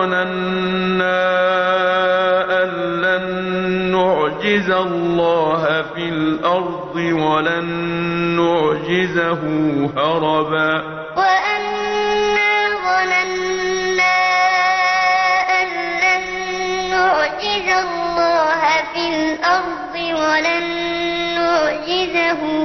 ظننا أن لن نعجز الله في الأرض ولن نعجزه هربا. وأنا ظننا أن لن نعجز الله في الأرض ولن نعجزه